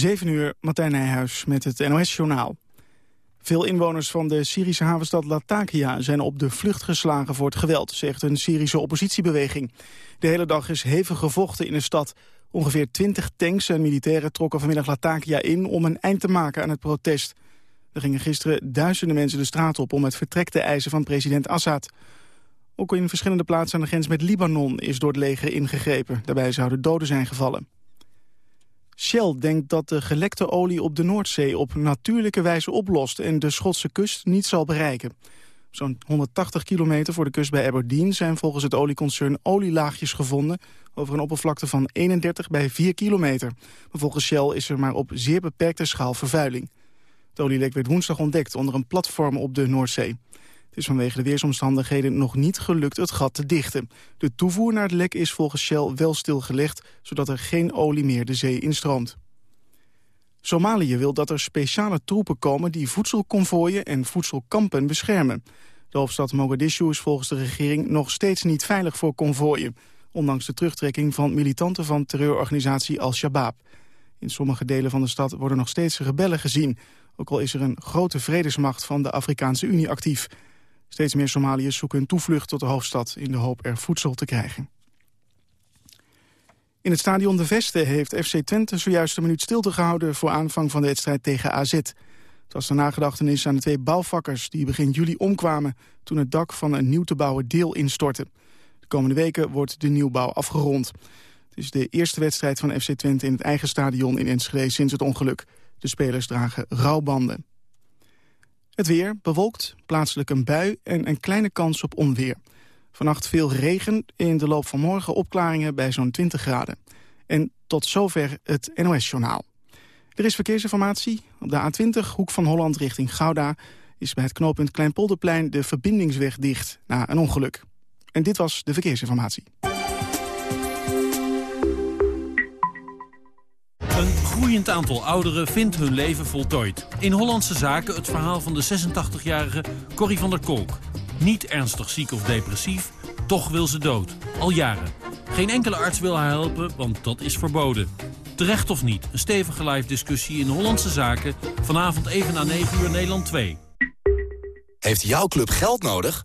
7 uur, Martijn Nijhuis met het NOS-journaal. Veel inwoners van de Syrische havenstad Latakia zijn op de vlucht geslagen voor het geweld, zegt een Syrische oppositiebeweging. De hele dag is hevig gevochten in de stad. Ongeveer 20 tanks en militairen trokken vanmiddag Latakia in om een eind te maken aan het protest. Er gingen gisteren duizenden mensen de straat op om het vertrek te eisen van president Assad. Ook in verschillende plaatsen aan de grens met Libanon is door het leger ingegrepen. Daarbij zouden doden zijn gevallen. Shell denkt dat de gelekte olie op de Noordzee op natuurlijke wijze oplost... en de Schotse kust niet zal bereiken. Zo'n 180 kilometer voor de kust bij Aberdeen zijn volgens het olieconcern olielaagjes gevonden... over een oppervlakte van 31 bij 4 kilometer. Maar volgens Shell is er maar op zeer beperkte schaal vervuiling. Het olielek werd woensdag ontdekt onder een platform op de Noordzee. Het is vanwege de weersomstandigheden nog niet gelukt het gat te dichten. De toevoer naar het lek is volgens Shell wel stilgelegd... zodat er geen olie meer de zee instroomt. Somalië wil dat er speciale troepen komen die voedselconvooien en voedselkampen beschermen. De hoofdstad Mogadishu is volgens de regering nog steeds niet veilig voor konvooien. Ondanks de terugtrekking van militanten van terreurorganisatie Al-Shabaab. In sommige delen van de stad worden nog steeds rebellen gezien. Ook al is er een grote vredesmacht van de Afrikaanse Unie actief. Steeds meer Somaliërs zoeken hun toevlucht tot de hoofdstad... in de hoop er voedsel te krijgen. In het stadion De Veste heeft FC Twente zojuist een minuut stilte gehouden... voor aanvang van de wedstrijd tegen AZ. Het was de nagedachtenis aan de twee bouwvakkers... die begin juli omkwamen toen het dak van een nieuw te bouwen deel instortte. De komende weken wordt de nieuwbouw afgerond. Het is de eerste wedstrijd van FC Twente in het eigen stadion in Enschede sinds het ongeluk. De spelers dragen rouwbanden. Het weer bewolkt, plaatselijk een bui en een kleine kans op onweer. Vannacht veel regen, in de loop van morgen opklaringen bij zo'n 20 graden. En tot zover het NOS-journaal. Er is verkeersinformatie. Op de A20, hoek van Holland richting Gouda... is bij het knooppunt Kleinpolderplein de verbindingsweg dicht na een ongeluk. En dit was de verkeersinformatie. Groeiend aantal ouderen vindt hun leven voltooid. In Hollandse Zaken het verhaal van de 86-jarige Corrie van der Kolk. Niet ernstig ziek of depressief, toch wil ze dood. Al jaren. Geen enkele arts wil haar helpen, want dat is verboden. Terecht of niet, een stevige live discussie in Hollandse Zaken... vanavond even na 9 uur Nederland 2. Heeft jouw club geld nodig?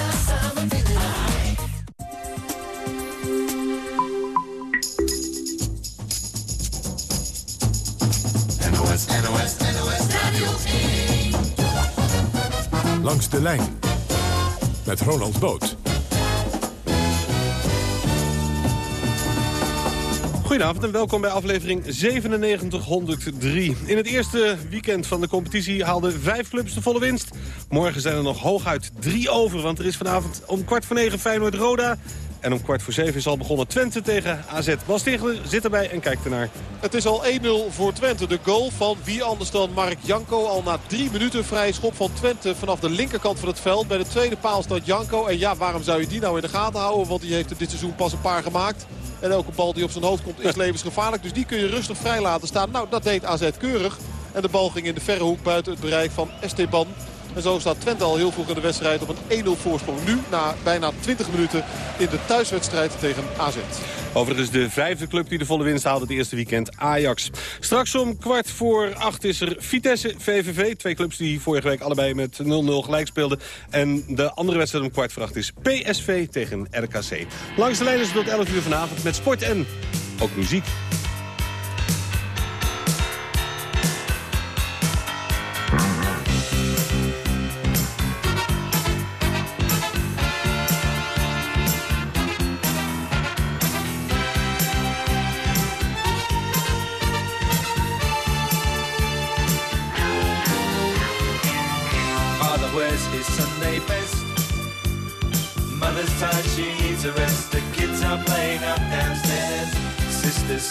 NOS, NOS, NOS Radio 1. Langs de lijn met Ronald Boot. Goedenavond en welkom bij aflevering 9703. In het eerste weekend van de competitie haalden vijf clubs de volle winst. Morgen zijn er nog hooguit drie over, want er is vanavond om kwart voor negen Feyenoord-Roda... En om kwart voor zeven is al begonnen Twente tegen AZ. Bas Stigler zit erbij en kijkt ernaar. Het is al 1-0 voor Twente. De goal van wie anders dan Mark Janko. Al na drie minuten vrije schop van Twente vanaf de linkerkant van het veld. Bij de tweede paal staat Janko. En ja, waarom zou je die nou in de gaten houden? Want die heeft er dit seizoen pas een paar gemaakt. En elke bal die op zijn hoofd komt is levensgevaarlijk. Dus die kun je rustig vrij laten staan. Nou, dat deed AZ keurig. En de bal ging in de verre hoek buiten het bereik van Esteban. En zo staat Twente al heel vroeg in de wedstrijd op een 1-0 voorsprong. Nu na bijna 20 minuten in de thuiswedstrijd tegen AZ. Overigens de vijfde club die de volle winst haalde het eerste weekend, Ajax. Straks om kwart voor acht is er Vitesse, VVV. Twee clubs die vorige week allebei met 0-0 gelijk speelden. En de andere wedstrijd om kwart voor acht is PSV tegen RKC. Langs de lijn is het tot 11 uur vanavond met sport en ook muziek.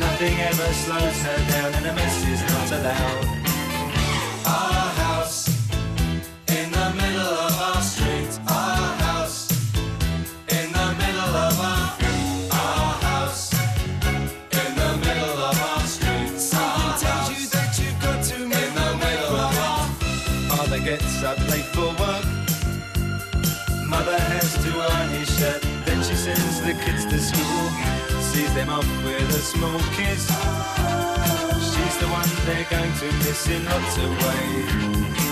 Nothing ever slows her down and a mess is not allowed. Our house in the middle of our street. Our house in the middle of our our house in the middle of our street. Something tells you that you've got to make in the middle of our Father gets up late for work. Mother has to iron his shirt. Then she sends the kids to school. Sees them with a small kiss. She's the one they're going to miss in lots of ways.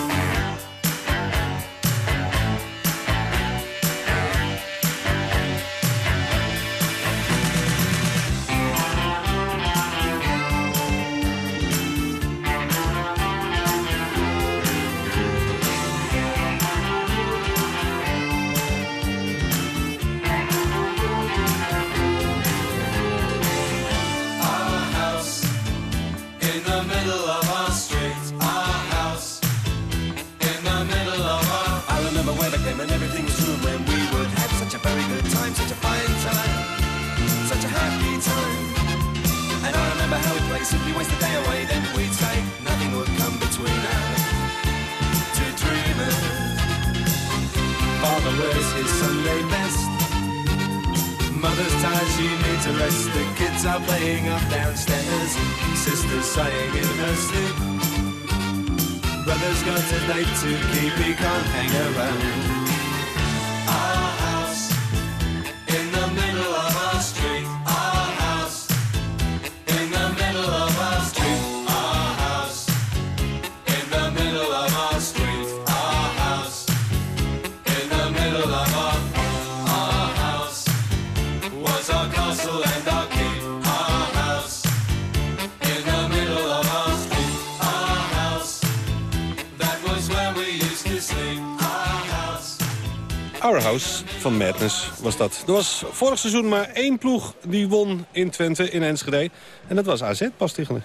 Our House van Madness was dat. Er was vorig seizoen maar één ploeg die won in Twente, in Enschede. En dat was AZ, pas tegen.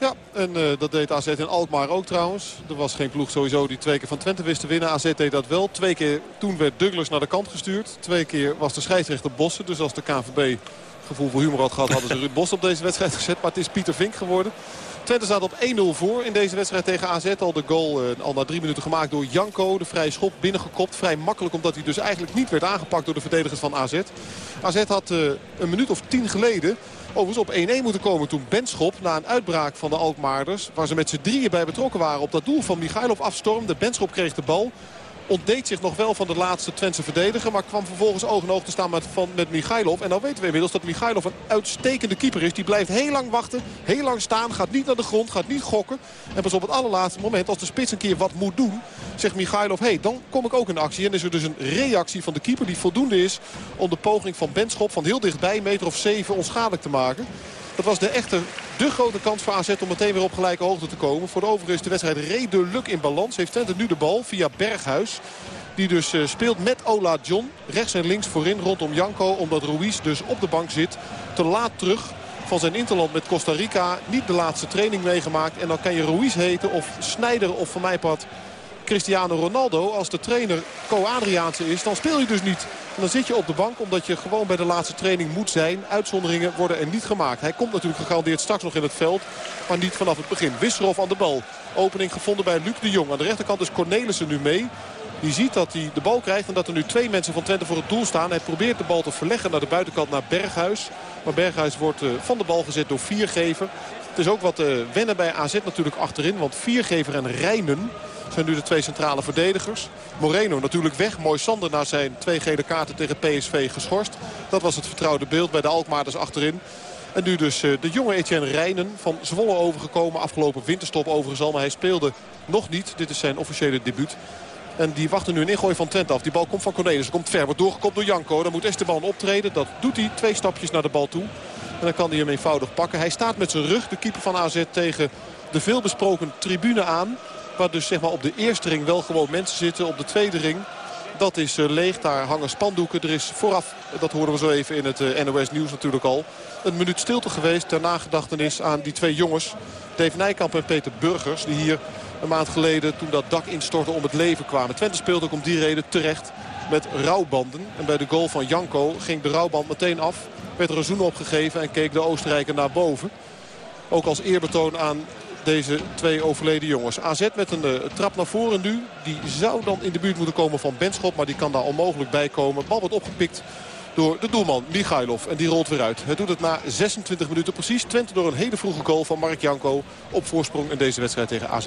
Ja, en eh, dat deed AZ in Alkmaar ook trouwens. Er was geen ploeg sowieso die twee keer van Twente wist te winnen. AZ deed dat wel. Twee keer toen werd Douglas naar de kant gestuurd. Twee keer was de scheidsrechter Bossen. Dus als de KVB gevoel voor humor had gehad, hadden ze Ruud Bos op deze wedstrijd gezet. Maar het is Pieter Vink geworden. Twente staat op 1-0 voor in deze wedstrijd tegen AZ. Al de goal eh, al na drie minuten gemaakt door Janko. De vrije schop binnengekopt. Vrij makkelijk omdat hij dus eigenlijk niet werd aangepakt door de verdedigers van AZ. AZ had eh, een minuut of tien geleden overigens op 1-1 moeten komen toen Benschop na een uitbraak van de Alkmaarders... waar ze met z'n drieën bij betrokken waren op dat doel van Michailov afstormde. Benschop kreeg de bal ontdeed zich nog wel van de laatste Twentse verdediger. Maar kwam vervolgens oog in oog te staan met, van, met Michailov. En dan weten we inmiddels dat Michailov een uitstekende keeper is. Die blijft heel lang wachten, heel lang staan. Gaat niet naar de grond, gaat niet gokken. En pas op het allerlaatste moment, als de spits een keer wat moet doen... zegt Michailov, hé, hey, dan kom ik ook in actie. En is er dus een reactie van de keeper die voldoende is... om de poging van Benschop van heel dichtbij, meter of zeven, onschadelijk te maken. Dat was de echte, de grote kans voor AZ om meteen weer op gelijke hoogte te komen. Voor de overigen is de wedstrijd redelijk in balans. Heeft Twente nu de bal via Berghuis. Die dus uh, speelt met Ola John. Rechts en links voorin rondom Janko. Omdat Ruiz dus op de bank zit. Te laat terug van zijn interland met Costa Rica. Niet de laatste training meegemaakt. En dan kan je Ruiz heten of Snijder of van mij pad Cristiano Ronaldo. Als de trainer Co-Adriaanse is, dan speel je dus niet. En dan zit je op de bank omdat je gewoon bij de laatste training moet zijn. Uitzonderingen worden er niet gemaakt. Hij komt natuurlijk gegarandeerd straks nog in het veld. Maar niet vanaf het begin. Wisserov aan de bal. Opening gevonden bij Luc de Jong. Aan de rechterkant is Cornelissen nu mee. Die ziet dat hij de bal krijgt en dat er nu twee mensen van Twente voor het doel staan. Hij probeert de bal te verleggen naar de buitenkant naar Berghuis. Maar Berghuis wordt uh, van de bal gezet door Viergever. Het is ook wat uh, wennen bij AZ natuurlijk achterin. Want Viergever en Rijnen zijn nu de twee centrale verdedigers. Moreno natuurlijk weg. Mooi Sander na zijn twee gele kaarten tegen PSV geschorst. Dat was het vertrouwde beeld bij de Alkmaarders achterin. En nu dus uh, de jonge Etienne Rijnen van Zwolle overgekomen. Afgelopen winterstop overigens al. Maar hij speelde nog niet. Dit is zijn officiële debuut. En die wachten nu een ingooi van Twente af. Die bal komt van Cornelis. Komt ver. Wordt doorgekopt door Janko. Dan moet Esteban optreden. Dat doet hij. Twee stapjes naar de bal toe. En dan kan hij hem eenvoudig pakken. Hij staat met zijn rug, de keeper van AZ, tegen de veelbesproken tribune aan. Waar dus zeg maar, op de eerste ring wel gewoon mensen zitten. Op de tweede ring, dat is uh, leeg. Daar hangen spandoeken. Er is vooraf, dat horen we zo even in het uh, NOS Nieuws natuurlijk al... een minuut stilte geweest ter nagedachtenis aan die twee jongens. Dave Nijkamp en Peter Burgers. Die hier een maand geleden toen dat dak instortte om het leven kwamen. Twente speelt ook om die reden terecht met rouwbanden. En bij de goal van Janko ging de rouwband meteen af. Werd er een zoen opgegeven en keek de Oostenrijker naar boven. Ook als eerbetoon aan deze twee overleden jongens. AZ met een uh, trap naar voren nu. Die zou dan in de buurt moeten komen van Benschop. Maar die kan daar onmogelijk bij komen. Bal wordt opgepikt door de doelman Michailov. En die rolt weer uit. Hij doet het na 26 minuten precies. Twente door een hele vroege goal van Mark Janko op voorsprong in deze wedstrijd tegen AZ.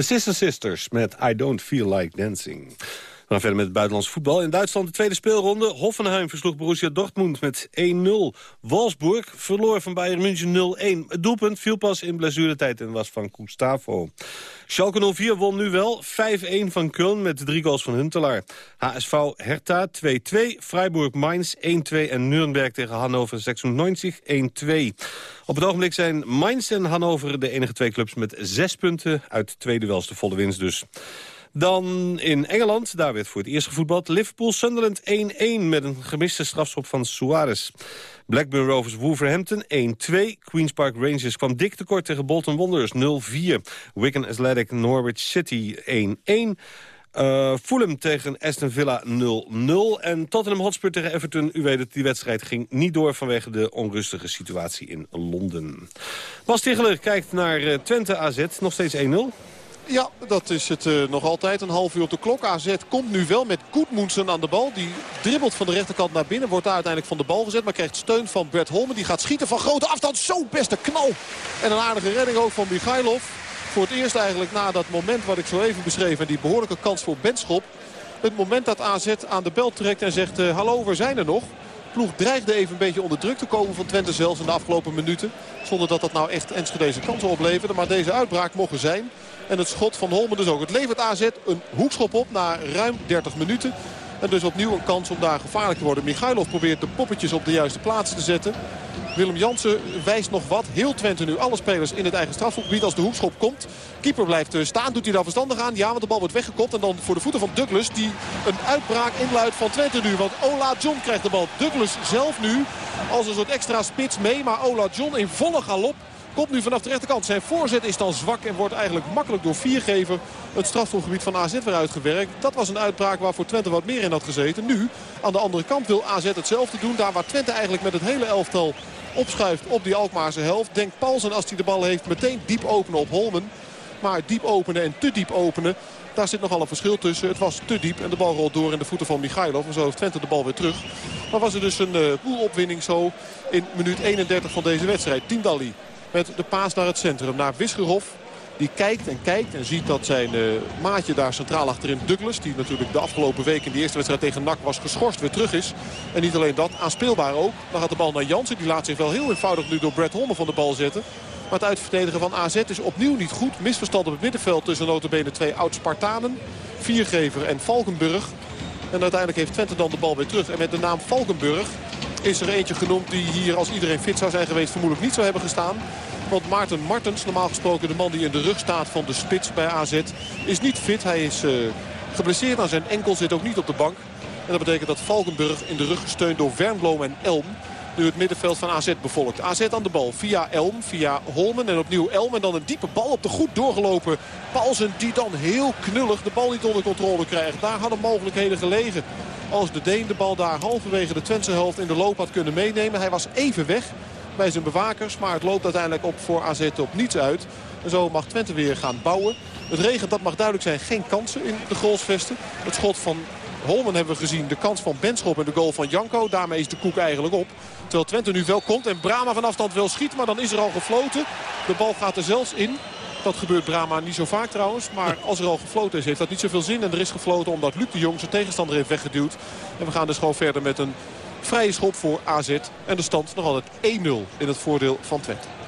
De Sister Sisters met I Don't Feel Like Dancing. Gaan verder met het buitenlands voetbal. In Duitsland de tweede speelronde. Hoffenheim versloeg Borussia Dortmund met 1-0. Wolfsburg verloor van Bayern München 0-1. Het doelpunt viel pas in blessuretijd en was van Gustavo. Schalke 04 won nu wel 5-1 van Köln met drie goals van Huntelaar. HSV Hertha 2-2, Freiburg Mainz 1-2 en Nuremberg tegen Hannover 96 1-2. Op het ogenblik zijn Mainz en Hannover de enige twee clubs met zes punten. Uit twee duels de volle winst dus. Dan in Engeland, daar werd voor het eerst gevoetbald. Liverpool-Sunderland 1-1 met een gemiste strafschop van Suarez. Blackburn Rovers Wolverhampton 1-2. Queen's Park Rangers kwam dik tekort tegen Bolton Wanderers 0-4. Wigan Athletic Norwich City 1-1. Uh, Fulham tegen Aston Villa 0-0. En Tottenham Hotspur tegen Everton. U weet het, die wedstrijd ging niet door vanwege de onrustige situatie in Londen. Bas Ticheler kijkt naar uh, Twente AZ. Nog steeds 1-0. Ja, dat is het uh, nog altijd. Een half uur op de klok. AZ komt nu wel met Goedmoensen aan de bal. Die dribbelt van de rechterkant naar binnen. Wordt daar uiteindelijk van de bal gezet. Maar krijgt steun van Bert Holmen. Die gaat schieten van grote afstand. Zo beste knal. En een aardige redding ook van Michailov. Voor het eerst eigenlijk na dat moment wat ik zo even beschreef. En die behoorlijke kans voor Benschop. Het moment dat AZ aan de bel trekt en zegt... Uh, hallo, we zijn er nog ploeg dreigde even een beetje onder druk te komen van Twente zelfs in de afgelopen minuten. Zonder dat dat nou echt Enschedeze kansen opleverde. Maar deze uitbraak mocht er zijn. En het schot van Holmen dus ook. Het levert AZ een hoekschop op na ruim 30 minuten. En dus opnieuw een kans om daar gevaarlijk te worden. Michailov probeert de poppetjes op de juiste plaats te zetten. Willem Jansen wijst nog wat. Heel Twente nu alle spelers in het eigen strafschopgebied als de hoekschop komt. Keeper blijft eh, staan. Doet hij daar verstandig aan? Ja, want de bal wordt weggekopt. En dan voor de voeten van Douglas die een uitbraak inluidt van Twente nu. Want Ola John krijgt de bal. Douglas zelf nu als een soort extra spits mee. Maar Ola John in volle galop Komt nu vanaf de rechterkant. Zijn voorzet is dan zwak en wordt eigenlijk makkelijk door viergever het strafschopgebied van AZ weer uitgewerkt. Dat was een uitbraak waarvoor Twente wat meer in had gezeten. Nu, aan de andere kant wil AZ hetzelfde doen. Daar waar Twente eigenlijk met het hele elftal opschuift op die Alkmaarse helft. Denkt Paulsen als hij de bal heeft meteen diep openen op Holmen. Maar diep openen en te diep openen, daar zit nogal een verschil tussen. Het was te diep en de bal rolt door in de voeten van Michailov. En zo heeft Twente de bal weer terug. Maar was er dus een uh, boelopwinning zo in minuut 31 van deze wedstrijd. Tindalli met de paas naar het centrum, naar Wisgerhof. Die kijkt en kijkt en ziet dat zijn uh, maatje daar centraal achterin Douglas... die natuurlijk de afgelopen week in de eerste wedstrijd tegen NAC was geschorst, weer terug is. En niet alleen dat, aanspeelbaar ook. Dan gaat de bal naar Jansen. Die laat zich wel heel eenvoudig nu door Brad Holmen van de bal zetten. Maar het uitverdedigen van AZ is opnieuw niet goed. Misverstand op het middenveld tussen notabene twee oud-Spartanen. Viergever en Valkenburg. En uiteindelijk heeft Twente dan de bal weer terug. En met de naam Valkenburg is er eentje genoemd die hier als iedereen fit zou zijn geweest vermoedelijk niet zou hebben gestaan. Want Maarten Martens, normaal gesproken de man die in de rug staat van de spits bij AZ, is niet fit. Hij is uh, geblesseerd aan zijn enkel, zit ook niet op de bank. En dat betekent dat Valkenburg in de rug gesteund door Wernbloem en Elm nu het middenveld van AZ bevolkt. AZ aan de bal via Elm, via Holmen en opnieuw Elm. En dan een diepe bal op de goed doorgelopen Paulsen die dan heel knullig de bal niet onder controle krijgt. Daar hadden mogelijkheden gelegen. Als de Deen de bal daar halverwege de Twentse helft in de loop had kunnen meenemen. Hij was even weg bij zijn bewakers. Maar het loopt uiteindelijk op voor AZ op niets uit. En zo mag Twente weer gaan bouwen. Het regent, dat mag duidelijk zijn, geen kansen in de goalsvesten. Het schot van Holmen hebben we gezien. De kans van Benschop en de goal van Janko. Daarmee is de koek eigenlijk op. Terwijl Twente nu wel komt en Brama van afstand wil schieten. Maar dan is er al gefloten. De bal gaat er zelfs in. Dat gebeurt Brama niet zo vaak trouwens. Maar als er al gefloten is, heeft dat niet zoveel zin. En er is gefloten omdat Luc de Jong zijn tegenstander heeft weggeduwd. En we gaan dus gewoon verder met een vrije schop voor AZ. En de stand nog altijd 1-0 in het voordeel van Twente.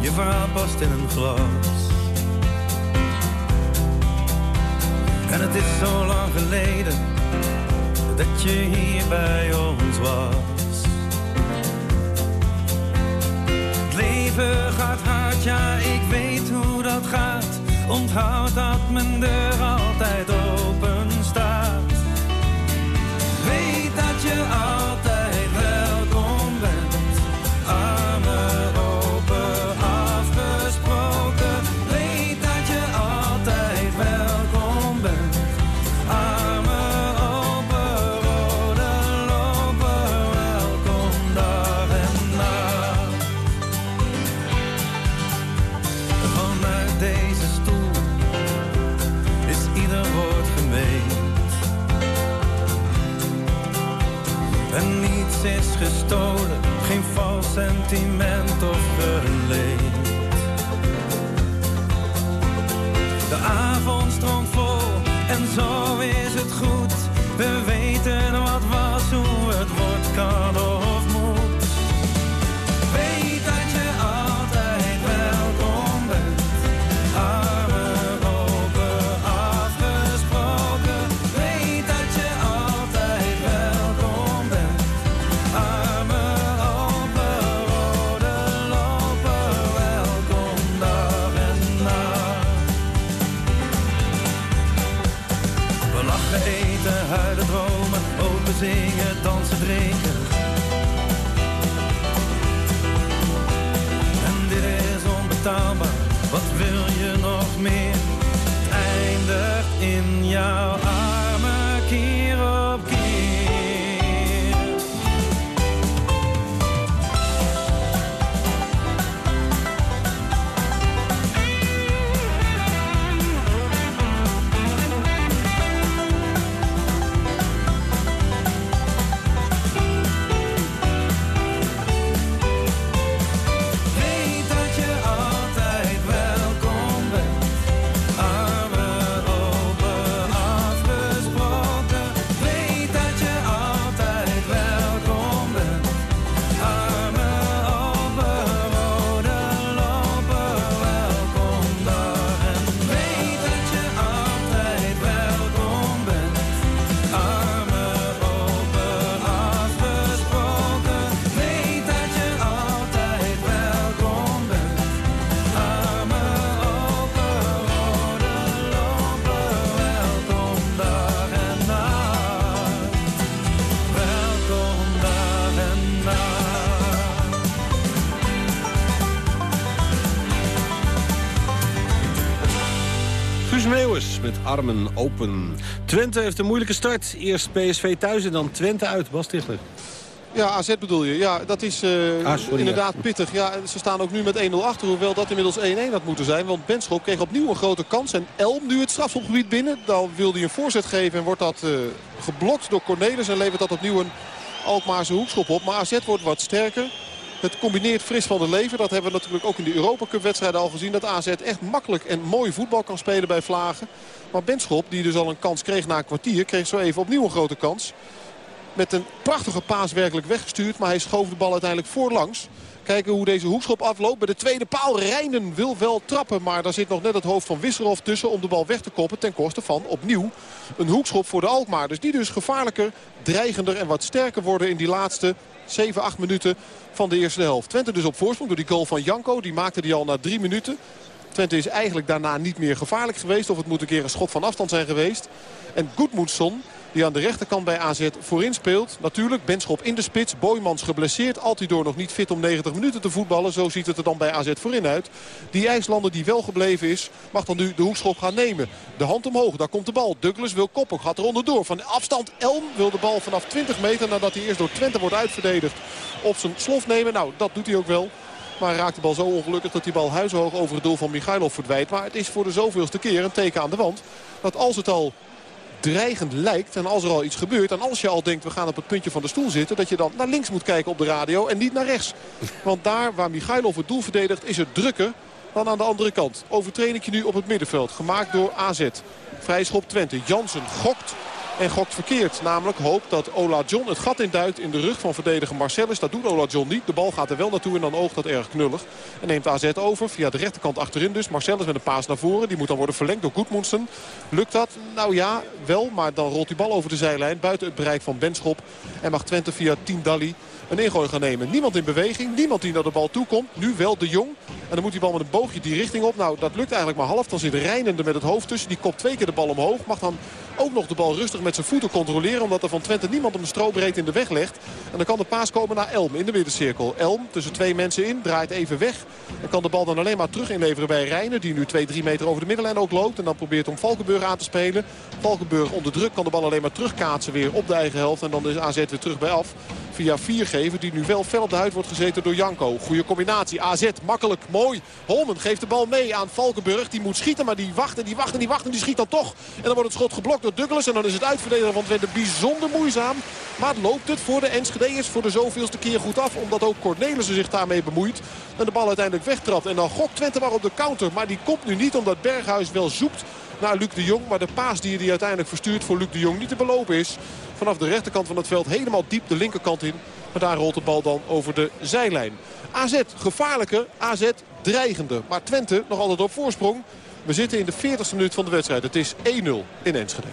Je verhaal past in een glas. En het is zo lang geleden dat je hier bij ons was. Het leven gaat hard, ja, ik weet hoe dat gaat. Onthoud dat mijn deur altijd open staat. Armen open. Twente heeft een moeilijke start. Eerst PSV thuis en dan Twente uit. Bas Tichler. Ja, AZ bedoel je. Ja, dat is uh, Ah, sorry, inderdaad pittig. Ja, ze staan ook nu met 1-0 achter, hoewel dat inmiddels 1-1 had moeten zijn. Want Benschop kreeg opnieuw een grote kans. En Elm nu het strafschopgebied binnen. Dan wil hij een voorzet geven en wordt dat eh, geblokt door Cornelis. En levert dat opnieuw een Alkmaarse hoekschop op. Maar AZ wordt wat sterker. Het combineert fris van de leven. Dat hebben we natuurlijk ook in de Europa Cup wedstrijden al gezien. Dat AZ echt makkelijk en mooi voetbal kan spelen bij Vlagen. Maar Benschop, die dus al een kans kreeg na een kwartier... kreeg zo even opnieuw een grote kans. Met een prachtige paas werkelijk weggestuurd. Maar hij schoof de bal uiteindelijk voorlangs. Kijken hoe deze hoekschop afloopt. Bij de tweede paal Rijnen wil wel trappen. Maar daar zit nog net het hoofd van Wisserhof tussen om de bal weg te koppen. Ten koste van opnieuw een hoekschop voor de Alkmaar. Dus die dus gevaarlijker, dreigender en wat sterker worden in die laatste 7, 8 minuten van de eerste helft. Twente dus op voorsprong door die goal van Janko. Die maakte die al na 3 minuten. Twente is eigenlijk daarna niet meer gevaarlijk geweest. Of het moet een keer een schot van afstand zijn geweest. En Goedmoedson die aan de rechterkant bij AZ voorin speelt. Natuurlijk, Benschop in de spits. Boymans geblesseerd. Altidoor nog niet fit om 90 minuten te voetballen. Zo ziet het er dan bij AZ voorin uit. Die IJslander die wel gebleven is, mag dan nu de hoekschop gaan nemen. De hand omhoog, daar komt de bal. Douglas wil koppen, gaat er onderdoor. Van afstand Elm wil de bal vanaf 20 meter... nadat hij eerst door Twente wordt uitverdedigd op zijn slof nemen. Nou, dat doet hij ook wel. Maar raakt de bal zo ongelukkig dat die bal huishoog over het doel van Michailov verdwijnt. Maar het is voor de zoveelste keer een teken aan de wand. Dat als het al dreigend lijkt. En als er al iets gebeurt. En als je al denkt we gaan op het puntje van de stoel zitten. Dat je dan naar links moet kijken op de radio. En niet naar rechts. Want daar waar Michailov het doel verdedigt is het drukker dan aan de andere kant. Overtreding nu op het middenveld. Gemaakt door AZ. Vrij schop Twente. Jansen gokt. En gokt verkeerd. Namelijk hoopt dat Ola John het gat induikt in de rug van verdediger Marcellus. Dat doet Ola John niet. De bal gaat er wel naartoe en dan oogt dat erg knullig. En neemt AZ over via de rechterkant achterin dus. Marcellus met een paas naar voren. Die moet dan worden verlengd door Goedmoensen. Lukt dat? Nou ja, wel. Maar dan rolt die bal over de zijlijn. Buiten het bereik van Benschop. En mag Twente via Dali een ingooi gaan nemen. Niemand in beweging. Niemand die naar de bal toe komt. Nu wel de Jong. En dan moet die bal met een boogje die richting op. Nou, dat lukt eigenlijk maar half. Dan zit Rijnende met het hoofd tussen. Die kopt twee keer de bal omhoog. Mag dan ook nog de bal rustig met zijn voeten controleren. Omdat er van Twente niemand om de strobreedte in de weg legt. En dan kan de paas komen naar Elm in de middencirkel. Elm tussen twee mensen in. Draait even weg. En kan de bal dan alleen maar terug inleveren bij Rijnen. Die nu 2-3 meter over de middenlijn ook loopt. En dan probeert om Valkenburg aan te spelen. Valkenburg onder druk kan de bal alleen maar terugkaatsen weer op de eigen helft. En dan is AZ weer terug bij af. Via Viergever die nu wel fel op de huid wordt gezeten door Janko. Goede combinatie. AZ makkelijk. Mooi. Holmen geeft de bal mee aan Valkenburg. Die moet schieten maar die wacht en die wacht en die wacht en die schiet dan toch. En dan wordt het schot geblokt door Douglas. En dan is het uitverdedigen van Twente bijzonder moeizaam. Maar loopt het voor de Enschede'ers voor de zoveelste keer goed af. Omdat ook Cornelissen zich daarmee bemoeit. En de bal uiteindelijk wegtrapt. En dan gokt Twente maar op de counter. Maar die komt nu niet omdat Berghuis wel zoekt naar Luc de Jong. Maar de paas die hij uiteindelijk verstuurt voor Luc de Jong niet te belopen is. Vanaf de rechterkant van het veld helemaal diep de linkerkant in. Maar daar rolt de bal dan over de zijlijn. AZ gevaarlijker, AZ dreigender. Maar Twente nog altijd op voorsprong. We zitten in de 40ste minuut van de wedstrijd. Het is 1-0 in Enschede.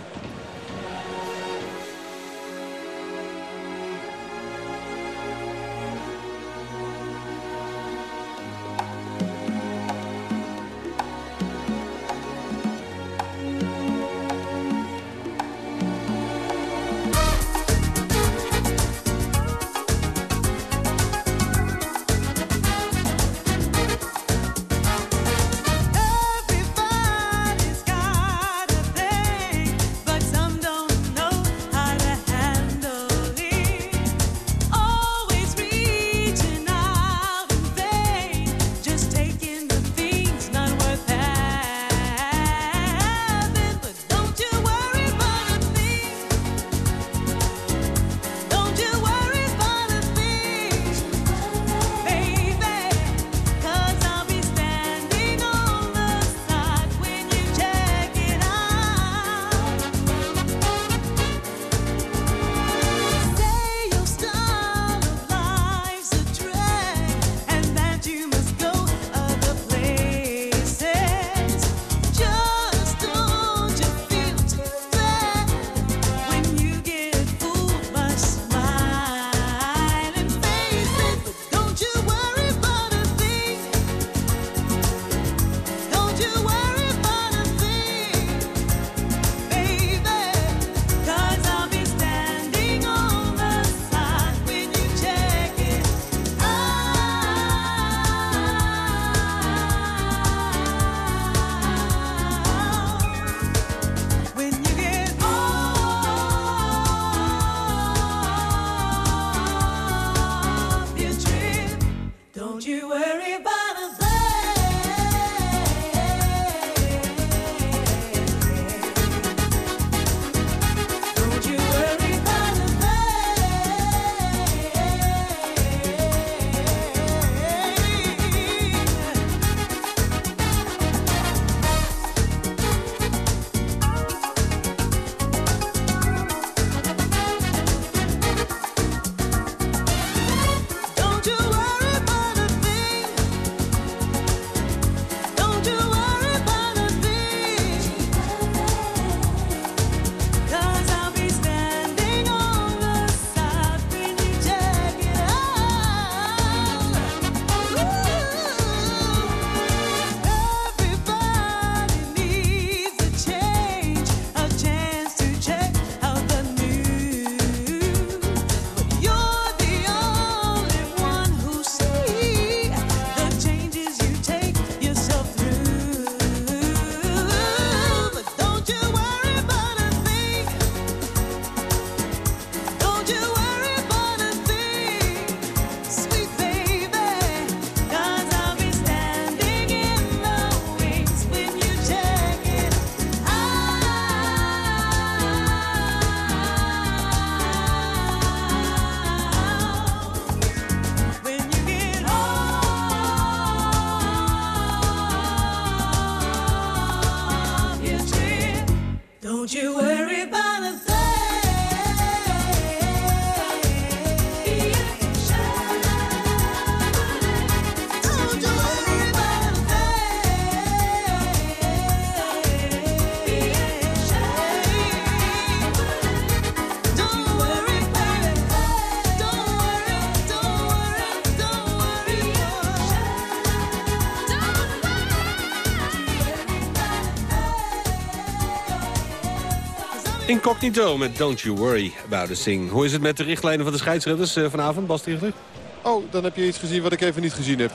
Incognito met Don't You Worry About A Thing. Hoe is het met de richtlijnen van de scheidsrechters uh, vanavond, Bas Tichler? Oh, dan heb je iets gezien wat ik even niet gezien heb.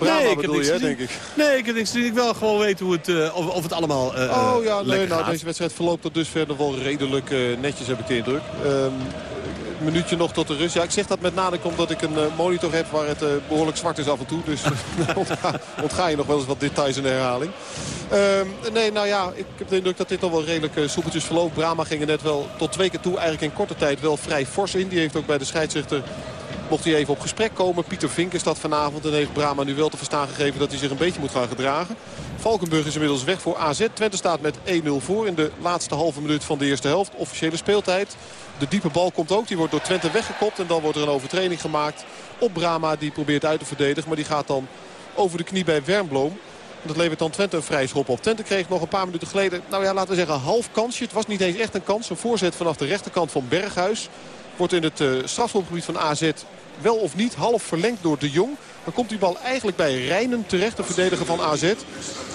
Nee, ik bedoel je, denk ik. Nee, ik heb niks gezien. Ik wil gewoon weten hoe het, uh, of, of, het allemaal uh, Oh ja, nee, nou, gaat. deze wedstrijd verloopt tot dusver nog wel redelijk uh, netjes, heb ik de indruk. Um, een minuutje nog tot de rust. Ja, ik zeg dat met name omdat ik een uh, monitor heb waar het uh, behoorlijk zwart is af en toe. Dus ontga, ontga, je nog wel eens wat details in de herhaling. Um, nee, nou ja, ik heb de indruk dat dit nog wel redelijk uh, soepeltjes verloopt. Brama ging er net wel tot twee keer toe eigenlijk in korte tijd wel vrij fors in. Die heeft ook bij de scheidsrechter mocht hij even op gesprek komen. Pieter Vink is dat vanavond. En heeft Brama nu wel te verstaan gegeven dat hij zich een beetje moet gaan gedragen. Valkenburg is inmiddels weg voor AZ. Twente staat met 1-0 voor in de laatste halve minuut van de eerste helft. Officiële speeltijd. De diepe bal komt ook. Die wordt door Twente weggekopt. En dan wordt er een overtreding gemaakt op Brama. Die probeert uit te verdedigen. Maar die gaat dan over de knie bij Wernbloem. Dat levert dan Twente een vrij schop op. Twente kreeg nog een paar minuten geleden, nou ja, laten we zeggen, half kansje. Het was niet eens echt een kans. Een voorzet vanaf de rechterkant van Berghuis. Wordt in het uh, strafschopgebied van AZ wel of niet half verlengd door De Jong. Dan komt die bal eigenlijk bij Rijnen terecht, de verdediger van AZ.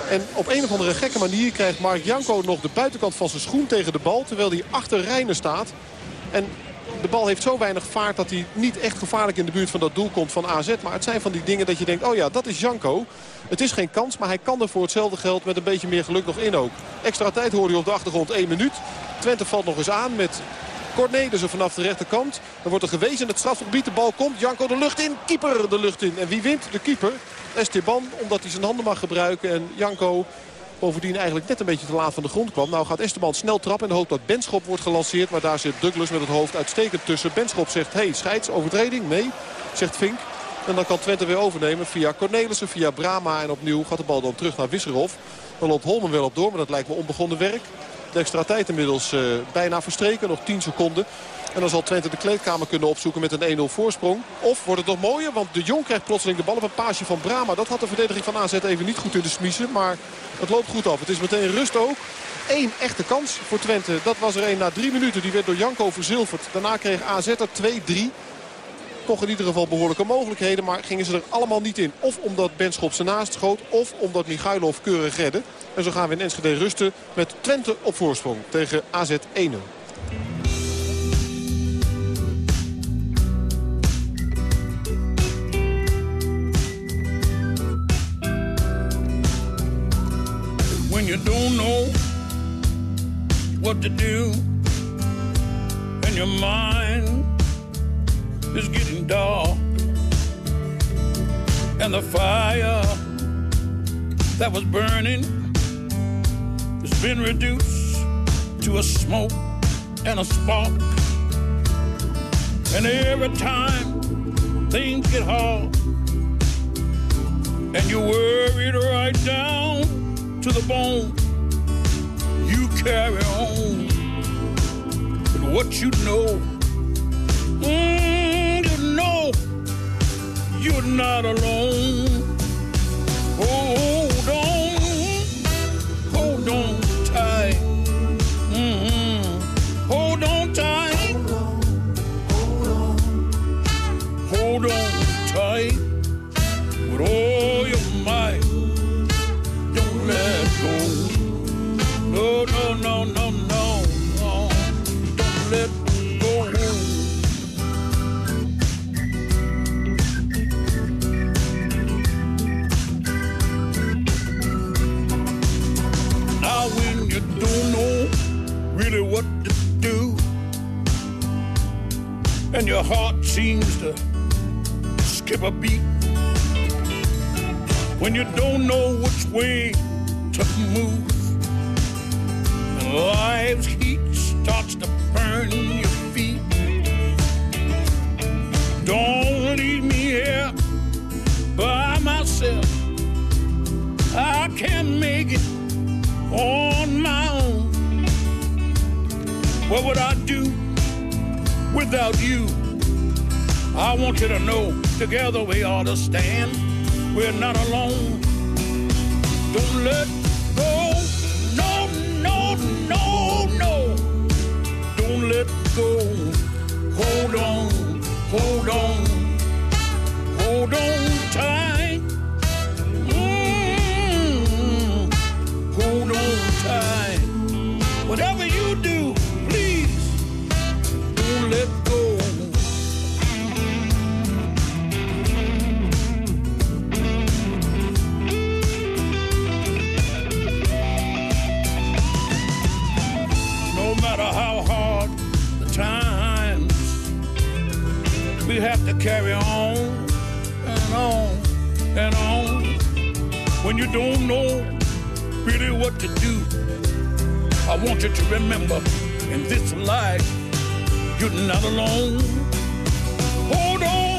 En op een of andere gekke manier krijgt Mark Janko nog de buitenkant van zijn schoen tegen de bal. Terwijl hij achter Rijnen staat. En de bal heeft zo weinig vaart dat hij niet echt gevaarlijk in de buurt van dat doel komt van AZ. Maar het zijn van die dingen dat je denkt, oh ja, dat is Janko. Het is geen kans, maar hij kan er voor hetzelfde geld met een beetje meer geluk nog in ook. Extra tijd hoor je op de achtergrond 1 minuut. Twente valt nog eens aan met Cornelissen vanaf de rechterkant. Dan wordt er gewezen in het strafgebied. De bal komt. Janko de lucht in. Keeper de lucht in. En wie wint? De keeper. Esteban. Omdat hij zijn handen mag gebruiken. En Janko bovendien eigenlijk net een beetje te laat van de grond kwam. Nou gaat Esteban snel trappen en hoopt dat Benschop wordt gelanceerd. Maar daar zit Douglas met het hoofd uitstekend tussen. Benschop zegt, hey, scheids, overtreding? Nee, zegt Vink. En dan kan Twente weer overnemen via Cornelissen, via Brama. En opnieuw gaat de bal dan terug naar Wisserhof. Dan loopt Holmen wel op door, maar dat lijkt me onbegonnen werk. De extra tijd inmiddels uh, bijna verstreken. Nog 10 seconden. En dan zal Twente de kleedkamer kunnen opzoeken met een 1-0 voorsprong. Of wordt het nog mooier, want de Jong krijgt plotseling de bal op een paasje van Brama. Dat had de verdediging van AZ even niet goed in de smiezen. Maar het loopt goed af. Het is meteen rust ook. Eén echte kans voor Twente. Dat was er één na drie minuten. Die werd door Janko verzilverd. Daarna kreeg AZ er 2-3 toch in ieder geval behoorlijke mogelijkheden. Maar gingen ze er allemaal niet in. Of omdat Benschop ze naast schoot. Of omdat Michailov keurig redde. En zo gaan we in Enschede rusten met Twente op voorsprong tegen AZ 1-0. You don't know what to do. And your mind is getting dark. And the fire that was burning has been reduced to a smoke and a spark. And every time things get hard and you're worried right down to the bone. You carry on. But what you know mm, you know you're not alone. Hold on, hold on on and on and on when you don't know really what to do. I want you to remember in this life, you're not alone. Hold on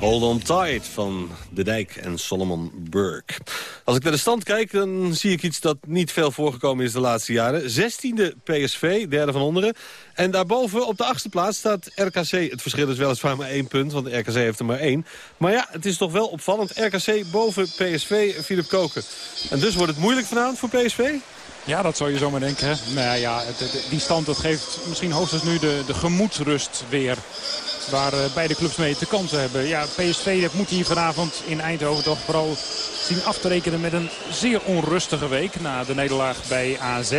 Hold on tight van De Dijk en Solomon Burke. Als ik naar de stand kijk, dan zie ik iets dat niet veel voorgekomen is de laatste jaren. 16e PSV, derde van onderen. En daarboven op de achtste plaats staat RKC. Het verschil is weliswaar maar één punt, want RKC heeft er maar één. Maar ja, het is toch wel opvallend. RKC boven PSV, Philip Koken. En dus wordt het moeilijk vanavond voor PSV? Ja, dat zou je zomaar denken. Hè? Nou ja, die stand dat geeft misschien hoogstens nu de, de gemoedsrust weer. Waar eh, beide clubs mee te kanten hebben. Ja, PSV dat moet hier vanavond in Eindhoven toch vooral zien af te rekenen met een zeer onrustige week. Na de nederlaag bij AZ.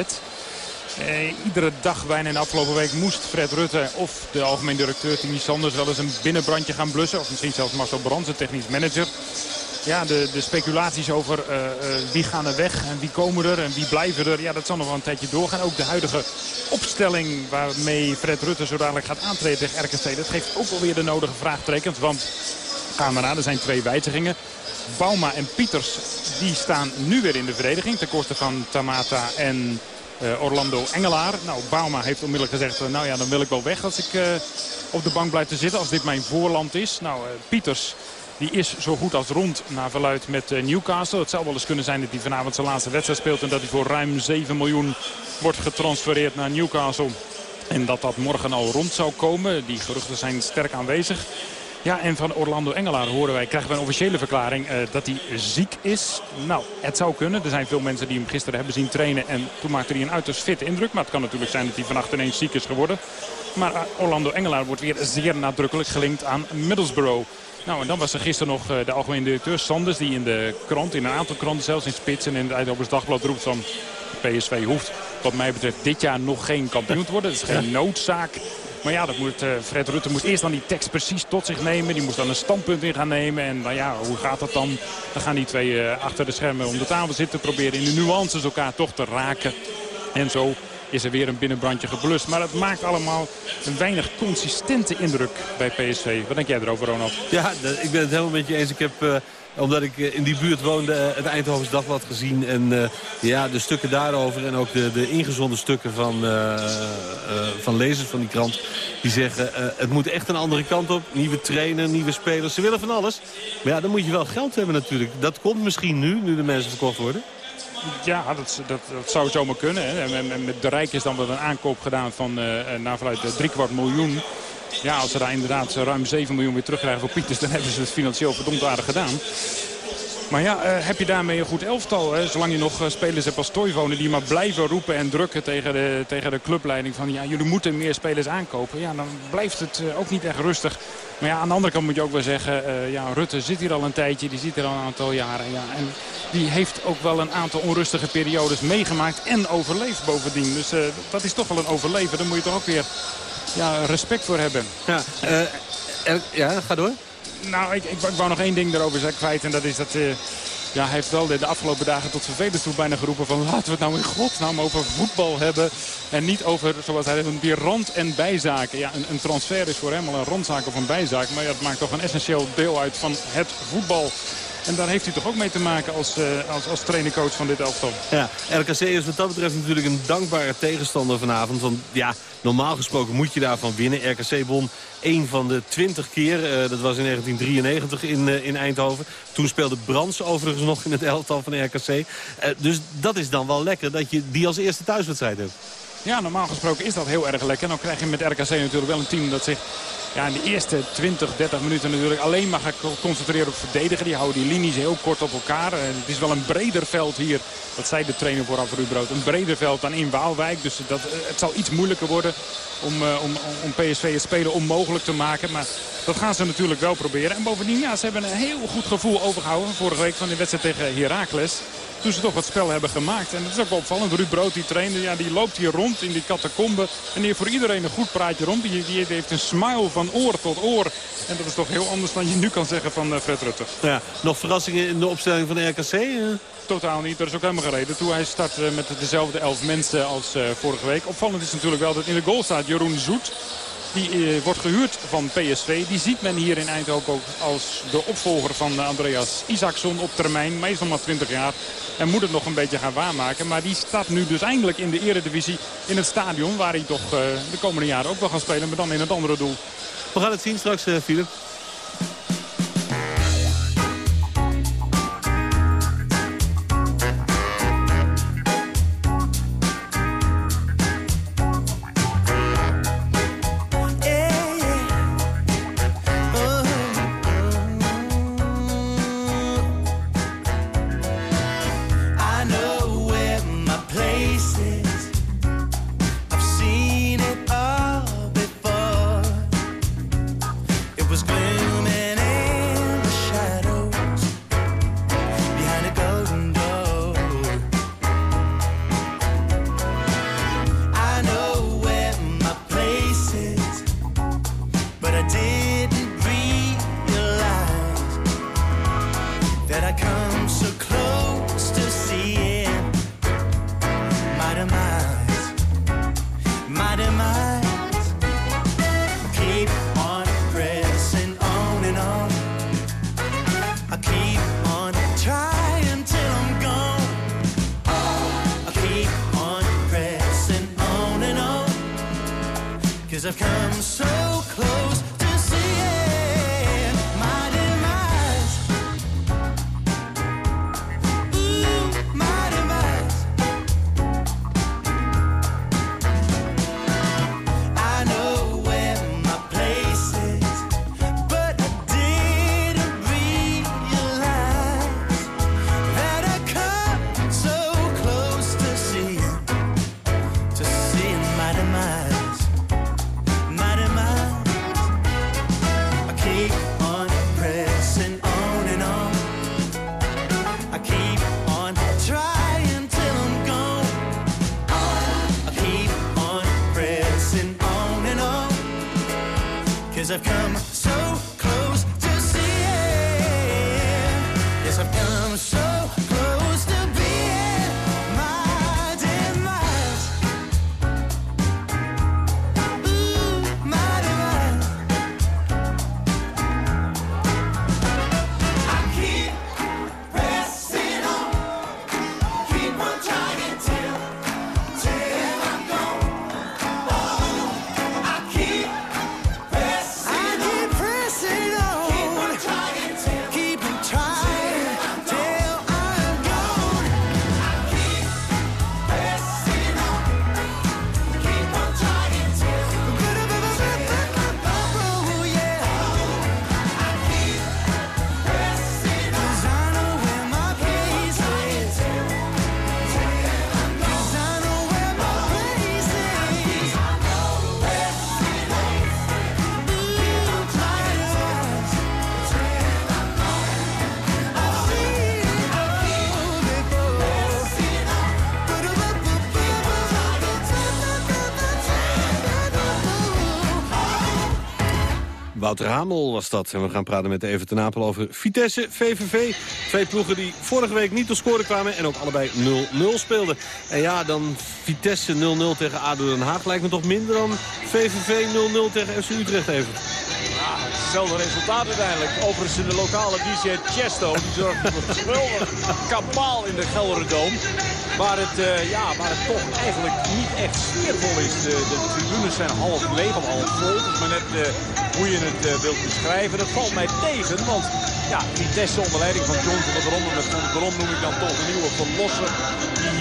Eh, iedere dag bijna in de afgelopen week moest Fred Rutte of de algemeen directeur Tini Sanders wel eens een binnenbrandje gaan blussen. Of misschien zelfs Marcel Brands, de technisch manager. Ja, de, de speculaties over eh, eh, wie gaan er weg en wie komen er en wie blijven er. Ja, dat zal nog wel een tijdje doorgaan. Ook de huidige opstelling waarmee Fred Rutte zo dadelijk gaat aantreden tegen RKC. Dat geeft ook alweer de nodige vraagtekens. Want, naar, er zijn twee wijzigingen. Bauma en Pieters, die staan nu weer in de verdediging. Ten koste van Tamata en eh, Orlando Engelaar. Nou, Bauma heeft onmiddellijk gezegd, nou ja, dan wil ik wel weg als ik op de bank blijf te zitten. Als dit mijn voorland is. Nou, Pieters... Die is zo goed als rond naar verluid met eh, Newcastle. Het zou wel eens kunnen zijn dat hij vanavond zijn laatste wedstrijd speelt. En dat hij voor ruim 7 miljoen wordt getransfereerd naar Newcastle. En dat dat morgen al rond zou komen. Die geruchten zijn sterk aanwezig. Ja, en van Orlando Engelaar horen wij, krijgen we een officiële verklaring eh, dat hij ziek is. Nou, het zou kunnen. Er zijn veel mensen die hem gisteren hebben zien trainen. En toen maakte hij een uiterst fit indruk. Maar het kan natuurlijk zijn dat hij vannacht ineens ziek is geworden. Maar eh, Orlando Engelaar wordt weer zeer nadrukkelijk gelinkt aan Middlesbrough. Nou, en dan was er gisteren nog eh, de algemeen directeur Sanders... die in de krant, in een aantal kranten, zelfs in Spits en in het Eindhovens Dagblad roept van... PSV hoeft wat mij betreft dit jaar nog geen kampioen te worden. Dat is geen noodzaak. Maar ja, dat moet, eh, Fred Rutte moest eerst dan die tekst precies tot zich nemen. Die moest dan een standpunt in gaan nemen. En nou ja, hoe gaat dat dan? Dan gaan die twee eh, achter de schermen om de tafel zitten. Proberen in de nuances elkaar toch te raken. En zo is er weer een binnenbrandje geblust. Maar het maakt allemaal een weinig consistente indruk bij PSV. Wat denk jij erover, Ronald? Ja, ik ben het helemaal met je eens. Ik heb, eh, omdat ik eh, in die buurt woonde, eh, het Eindhovens Dagblad gezien. En ja, de stukken daarover en ook de, de ingezonden stukken van, eh, van lezers van die krant. Die zeggen, het moet echt een andere kant op. Nieuwe trainer, nieuwe spelers. Ze willen van alles. Maar ja, dan moet je wel geld hebben natuurlijk. Dat komt misschien nu, nu de mensen verkocht worden. Ja, dat, dat, dat zou zomaar kunnen. Hè. En, en- met de Rijk is dan wel een aankoop gedaan van uh, naar vanuit uh, driekwart miljoen. Ja, als ze daar inderdaad ruim 7 miljoen weer terugkrijgen voor Pieters... dan hebben ze het financieel verdomd aardig gedaan. Maar ja, heb je daarmee een goed elftal? Hè? Zolang je nog spelers hebt als Toivonen die maar blijven roepen en drukken tegen de, tegen de clubleiding... van ja, jullie moeten meer spelers aankopen. Ja, dan blijft het ook niet echt rustig. Maar ja, aan de andere kant moet je ook wel zeggen... ja, Rutte zit hier al een tijdje, die zit hier al een aantal jaren. Ja, en die heeft ook wel een aantal onrustige periodes meegemaakt en overleefd bovendien. Dus dat is toch wel een overleven. Daar moet je toch ook weer ja, respect voor hebben. Ja, er, ja ga door. Nou, ik, ik, ik, wou nog één ding daarover zeggen kwijt. En dat is dat... Ja, hij heeft wel de, de, afgelopen dagen tot vervelend toe bijna geroepen van... laten we het nou in godsnaam over voetbal hebben. En niet over, zoals hij zegt, die rand- en bijzaken. Ja, een, een, transfer is voor hem al een randzaak of een bijzaak. Maar het maakt toch een essentieel deel uit van het voetbal. En daar heeft hij toch ook mee te maken als, uh, als, als trainercoach van dit elftal. Ja, RKC is wat dat betreft natuurlijk een dankbare tegenstander vanavond. Want ja, normaal gesproken moet je daarvan winnen. RKC won één van de twintig keer. Uh, dat was in 1993 in, uh, in Eindhoven. Toen speelde Brands overigens nog in het elftal van RKC. dus dat is dan wel lekker dat je die als eerste thuiswedstrijd hebt. Ja, normaal gesproken is dat heel erg lekker. Dan krijg je met RKC natuurlijk wel een team dat zich ja, in de eerste 20, 30 minuten natuurlijk alleen maar gaan concentreren op verdedigen. Die houden die linies heel kort op elkaar. En het is wel een breder veld hier. Dat zei de trainer vooraf Ruud Brood. Een breder veld dan in Waalwijk. Dus dat, het zal iets moeilijker worden om, om, om PSV het spelen onmogelijk te maken. Maar dat gaan ze natuurlijk wel proberen. En bovendien, ja, ze hebben een heel goed gevoel overgehouden. Vorige week van de wedstrijd tegen Heracles. Toen ze toch wat spel hebben gemaakt. En dat is ook wel opvallend. Ruud Brood, die trainer, ja, die loopt hier rond in die catacombe. En die heeft voor iedereen een goed praatje rond. Die, die heeft een smile van oor tot oor. En dat is toch heel anders dan je nu kan zeggen van uh, Fred Rutte. Ja, nog verrassingen in de opstelling van de RKC? Uh? Totaal niet. Er is ook helemaal gereden. Toen hij start uh, met dezelfde elf mensen als vorige week. Opvallend is natuurlijk wel dat in de goal staat Jeroen Zoet. Die uh, wordt gehuurd van PSV. Die ziet men hier in Eindhoven ook als de opvolger van uh, Andreas Isaacson op termijn. Nog maar 20 jaar en moet het nog een beetje gaan waarmaken. Maar die staat nu dus eindelijk in de eredivisie in het stadion. Waar hij toch uh, de komende jaren ook wel gaat spelen. Maar dan in het andere doel. We gaan het zien straks, Filip. Wouter Hamel was dat. En we gaan praten met Even ten Apel over Vitesse, VVV. Twee ploegen die vorige week niet tot scoren kwamen en ook allebei 0-0 speelden. En ja, dan Vitesse 0-0 tegen ADO Den Haag lijkt me toch minder dan VVV 0-0 tegen FC Utrecht even. Hetzelfde resultaat uiteindelijk. Overigens de lokale DJ Chesto. Die zorgt voor een geweldig kabaal in de Gelderdoom. Waar het, uh, ja, waar het toch eigenlijk niet echt sfeervol is. De, de tribunes zijn half leeg of half vol. Is maar net uh, hoe je het uh, wilt beschrijven. Dat valt mij tegen, want ja, Vitesse onder leiding van John van der. En met noem ik dan toch een nieuwe verlosser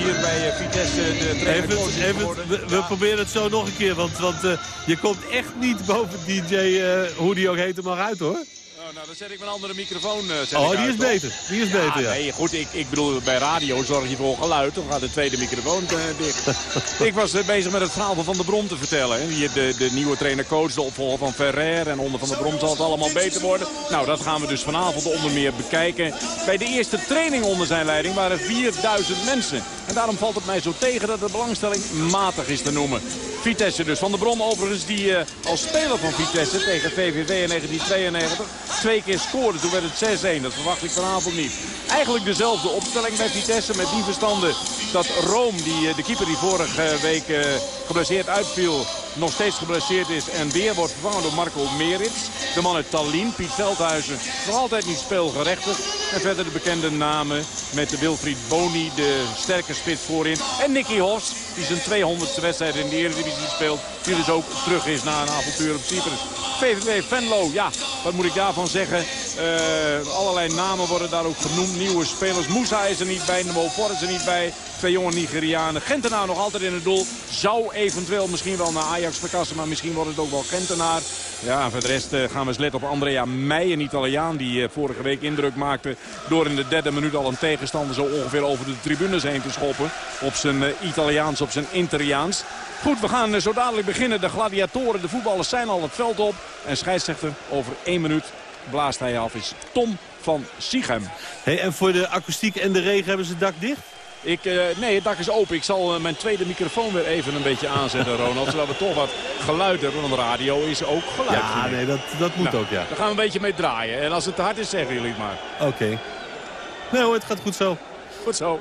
hier bij eh, Vitesse de trainer Even, we proberen het zo nog een keer, want, want eh, je komt echt niet boven DJ, eh, hoe die ook heet, maar uit hoor. Oh, nou, dan zet ik mijn andere microfoon. eh, Oh, die uit, is toch? beter. Die is beter, ja. Nee, goed, ik, ik bedoel, bij radio zorg je voor geluid. Dan gaat de tweede microfoon eh, dicht. ik was eh, bezig met het verhaal van Van der Brom te vertellen. hè. Hier de, de nieuwe trainer-coach, de opvolger van Ferrer. En onder Van der Brom zal het allemaal beter worden. Nou, dat gaan we dus vanavond onder meer bekijken. Bij de eerste training onder zijn leiding waren 4000 mensen. En daarom valt het mij zo tegen dat de belangstelling matig is te noemen. Vitesse dus. Van der Brom overigens die eh, als speler van Vitesse tegen VVV in 1992 twee keer scoorde. Toen werd het 6-1. Dat verwacht ik vanavond niet. Eigenlijk dezelfde opstelling bij Vitesse met die verstanden dat Room, die, eh, de keeper die vorige week eh, geblesseerd uitviel, nog steeds geblesseerd is en weer wordt vervangen door Marco Merits. De man uit Tallinn, Piet Veldhuizen, nog altijd niet speelgerechtigd. En verder de bekende namen met de Wilfried Boni, de sterke spits voorin. En Nicky Hos, die zijn 200ste wedstrijd in de Eredivisie speelt. Die dus ook terug is na een avontuur op Cyprus. VVV Venlo, ja, wat moet ik daarvan zeggen? Eh, allerlei namen worden daar ook genoemd. Nieuwe spelers. Moussa is er niet bij. Nemo For is er niet bij. Twee jonge Nigerianen. Gentenaar nog altijd in het doel. Zou eventueel misschien wel naar Ajax verkassen. Maar misschien wordt het ook wel Gentenaar. Ja, voor de rest eh, gaan we eens letten op Andrea Meij. Een Italiaan die eh, vorige week indruk maakte. Door in de derde minuut al een tegenstander zo ongeveer over de tribunes heen te schoppen. Op zijn Italiaans, zijn Interiaans. Goed, we gaan eh, zo dadelijk beginnen. De gladiatoren, de voetballers zijn al het veld op. En scheidsrechter over één minuut blaast hij af is Tom van Siegem. Hey, en voor de akoestiek en de regen hebben ze het dak dicht? Ik, eh, nee, het dak is open. Ik zal eh, mijn tweede microfoon weer even een beetje aanzetten, Ronald. Zodat we toch wat geluid hebben. Want radio is ook geluid. Ja, nee, dat, dat moet Nou, ook, ja. Daar gaan we een beetje mee draaien. En als het te hard is, zeggen jullie het maar. Oké. Nee hoor, het gaat goed zo. Goed zo.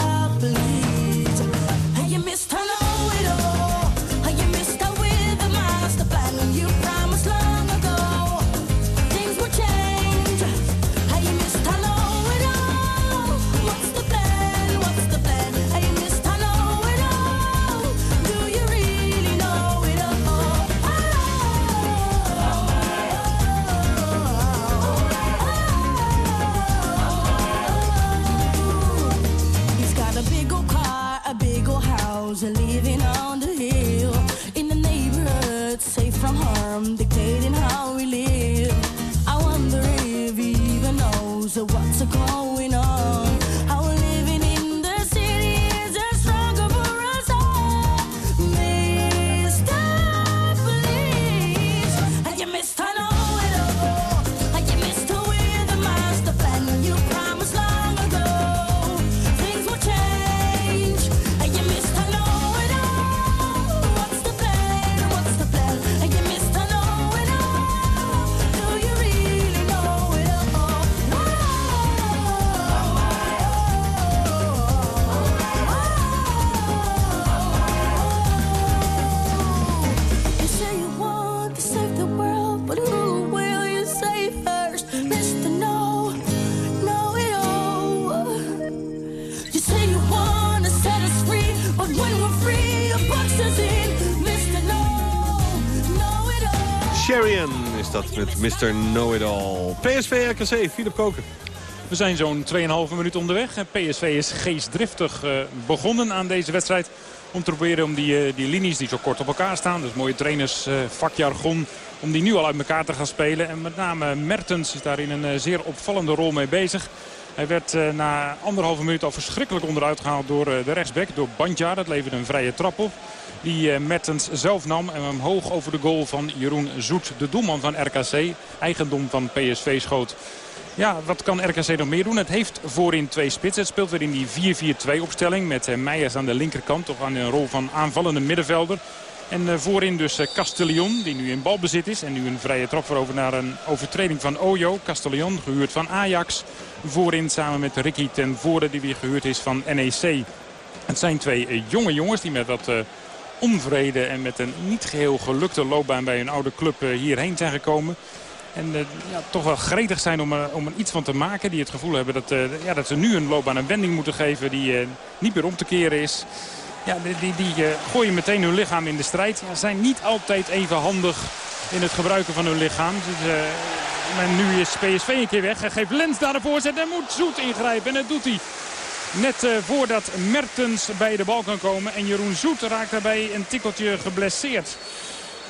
harm, dictating how Mr. Know-it-all. PSV RKC, Philip Koken. We zijn zo'n 2,5 minuut onderweg. En PSV is geestdriftig eh, begonnen aan deze wedstrijd. Om te proberen om die, eh, die linies die zo kort op elkaar staan. Dus mooie trainers, eh. Om die nu al uit elkaar te gaan spelen. En met name Mertens is daar in een zeer opvallende rol mee bezig. Hij werd na anderhalve minuut al verschrikkelijk onderuit gehaald door de rechtsback. Door Bandja. Dat leverde een vrije trap op. Die eh, Mertens zelf nam en hem hoog over de goal van Jeroen Zoet. De doelman van RKC. Eigendom van PSV schoot. Ja, wat kan RKC nog meer doen? Het heeft voorin twee spitsen. Het speelt weer in die 4-4-2 opstelling. Met eh, Meijers aan de linkerkant. Toch aan een rol van aanvallende middenvelder. En eh, voorin dus Castellion, die nu in balbezit is. En nu een vrije trap voorover naar een overtreding van Ojo. Castellion, gehuurd van Ajax. Voorin samen met Ricky ten Voorde, die weer gehuurd is van NEC. Het zijn twee jonge jongens die met wat onvrede en met een niet geheel gelukte loopbaan bij hun oude club eh, hierheen zijn gekomen. En eh, ja, toch wel gretig zijn om er, om er iets van te maken. Die het gevoel hebben dat, eh, ja, dat ze nu een loopbaan een wending moeten geven die eh, niet meer om te keren is. Ja, die, die, die eh, gooien meteen hun lichaam in de strijd. Ja, zijn niet altijd even handig in het gebruiken van hun lichaam. Dus, eh, nu is PSV een keer weg. Hij geeft Lens daar de voorzet en moet Zoet ingrijpen. En dat doet hij. Net eh, voordat Mertens bij de bal kan komen. En Jeroen Zoet raakt daarbij een tikkeltje geblesseerd.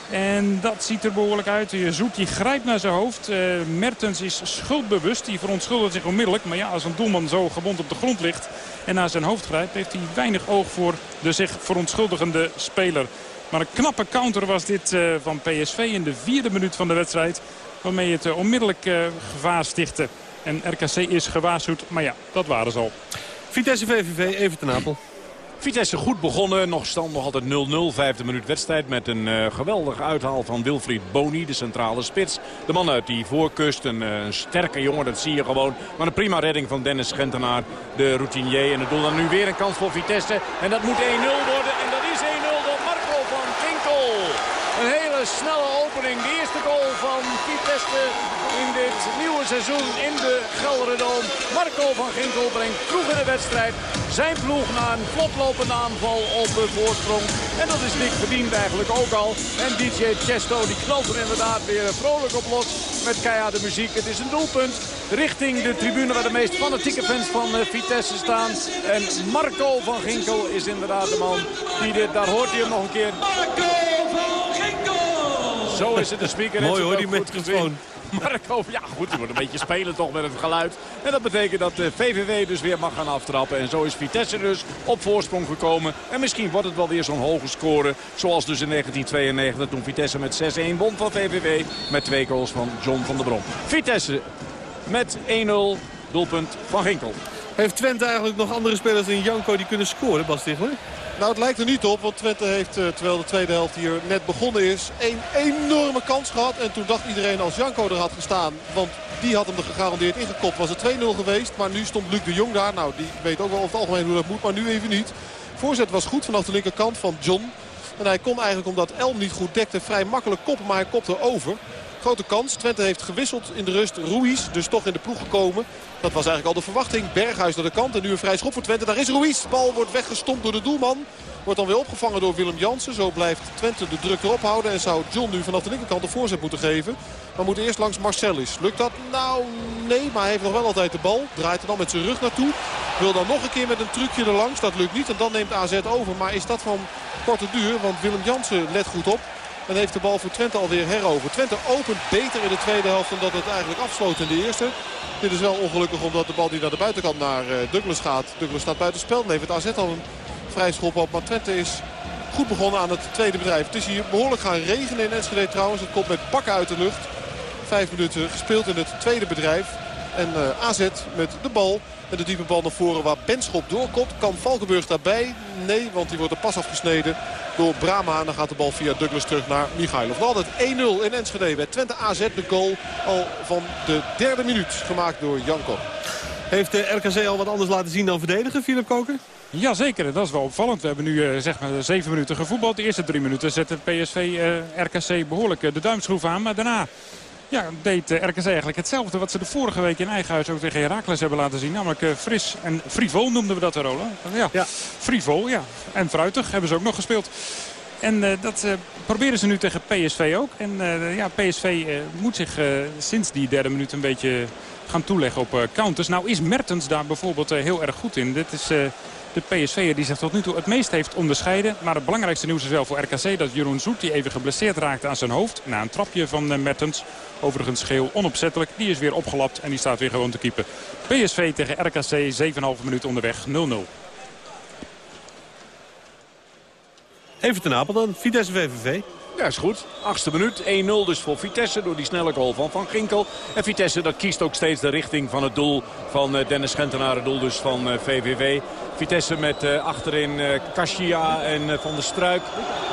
En dat ziet er behoorlijk uit. Zoet die grijpt naar zijn hoofd. Eh, Mertens is schuldbewust. Die verontschuldigt zich onmiddellijk. Maar ja, als een doelman zo gewond op de grond ligt en naar zijn hoofd grijpt... heeft hij weinig oog voor de zich verontschuldigende speler. Maar een knappe counter was dit eh, van PSV in de vierde minuut van de wedstrijd. Waarmee het onmiddellijk gevaar stichtte. En RKC is gewaarschuwd. Maar ja, dat waren ze al. Vitesse VVV, even ten Apel. Vitesse goed begonnen. Nog stand nog altijd 0-0. Vijfde minuut wedstrijd met een uh, geweldig uithaal van Wilfried Boni, de centrale spits. De man uit die voorkust, een, uh, sterke jongen, dat zie je gewoon. Maar een prima redding van Dennis Gentenaar, de routinier. En het doel dan nu weer een kans voor Vitesse. En dat moet 1-0 worden. En dat is 1-0 door Marco van Ginkel. Een hele snelle opening. De eerste goal van Vitesse dit nieuwe seizoen in de Gelderdoom. Marco van Ginkel brengt vroeg in de wedstrijd zijn ploeg na een vlotlopende aanval op de voorsprong. En dat is dik verdiend eigenlijk ook al. En DJ Chesto die knalt er inderdaad weer vrolijk op los met keiharde muziek. Het is een doelpunt richting de tribune waar de meest fanatieke fans van eh, Vitesse staan. En Marco van Ginkel is inderdaad de man die dit, daar hoort hij hem nog een keer. Marco van Ginkel! Zo is het de speaker. Mooi hoor, die microfoon. gezien. Marco, ja goed, die wordt een beetje spelen toch met het geluid. En dat betekent dat de VVV dus weer mag gaan aftrappen. En zo is Vitesse dus op voorsprong gekomen. En misschien wordt het wel weer zo'n hoge score. Zoals dus in 1992 toen Vitesse met 6-1 won van VVV. Met twee goals van John van der Brom. Vitesse met 1-0 doelpunt van Ginkel. Heeft Twente eigenlijk nog andere spelers dan Janko die kunnen scoren, Bas Tichler? Nou, het lijkt er niet op, want Twente heeft, eh, terwijl de tweede helft hier net begonnen is, een enorme kans gehad. En toen dacht iedereen als Janko er had gestaan, want die had hem er gegarandeerd ingekopt, was het 2-0 geweest. Maar nu stond Luc de Jong daar. Nou, die weet ook wel over het algemeen hoe dat moet, maar nu even niet. Voorzet was goed vanaf de linkerkant van John. En hij kon eigenlijk, omdat Elm niet goed dekte, vrij makkelijk koppen, maar hij kopte over. Grote kans. Twente heeft gewisseld in de rust. Ruiz dus toch in de ploeg gekomen. Dat was eigenlijk al de verwachting. Berghuis naar de kant. En nu een vrij schop voor Twente. Daar is Ruiz. Bal wordt weggestompt door de doelman. Wordt dan weer opgevangen door Willem Jansen. Zo blijft Twente de druk erop houden. En zou John nu vanaf de linkerkant de voorzet moeten geven. Maar moet eerst langs Marcelis. Lukt dat? Nou, nee. Maar hij heeft nog wel altijd de bal. Draait er dan met zijn rug naartoe. Wil dan nog een keer met een trucje erlangs. Dat lukt niet. En dan neemt AZ over. Maar is dat van korte duur? Want Willem Jansen let goed op. En heeft de bal voor Twente alweer herover. Twente opent beter in de tweede helft dan dat het eigenlijk afsloot in de eerste. Dit is wel ongelukkig omdat de bal die naar de buitenkant naar eh, Douglas gaat. Douglas staat buiten spel. Het AZ al een vrij schop op. Maar Twente is goed begonnen aan het tweede bedrijf. Het is hier behoorlijk gaan regenen in Enschede trouwens. Het komt met bakken uit de lucht. Vijf minuten gespeeld in het tweede bedrijf. En eh, AZ met de bal. En de diepe bal naar voren waar Benschop doorkomt. Kan Valkenburg daarbij? Nee, want die wordt er pas afgesneden door Brama. En dan gaat de bal via Douglas terug naar Michailov. Nog altijd 1-0 in Enschede bij Twente AZ. De goal al van de derde minuut gemaakt door Janko. Heeft de RKC al wat anders laten zien dan verdedigen, Philip Koker? Jazeker, dat is wel opvallend. We hebben nu eh, zeg maar zeven minuten gevoetbald. De eerste drie minuten zette PSV eh, RKC behoorlijk eh, de duimschroef aan. Maar daarna ja, deed eh, RKC eigenlijk hetzelfde wat ze de vorige week in eigen huis ook tegen Heracles hebben laten zien. Namelijk eh, fris en frivol noemden we dat er, Roland. Ja, Ja. frivol, ja. En fruitig hebben ze ook nog gespeeld. En eh, dat eh, proberen ze nu tegen PSV ook. En eh, ja, PSV eh, moet zich eh, sinds die derde minuut een beetje gaan toeleggen op eh, counters. Nou is Mertens daar bijvoorbeeld eh, heel erg goed in. Dit is... eh, de PSV'er die zich tot nu toe het meest heeft onderscheiden. Maar het belangrijkste nieuws is wel voor RKC dat Jeroen Zoet... die even geblesseerd raakte aan zijn hoofd na een trapje van eh, Mertens. Overigens geel onopzettelijk. Die is weer opgelapt en die staat weer gewoon te keeper. PSV tegen RKC 7,5 minuut onderweg 0-0. Even ten Apel dan, Vitesse VVV. Ja, is goed. Achtste minuut. 1-0 dus voor Vitesse door die snelle goal van Van Ginkel. En Vitesse dat kiest ook steeds de richting van het doel van eh, Dennis Gentenaar. Het doel dus van eh, VVV. Vitesse met eh, achterin eh Kashia en eh, Van der Struik.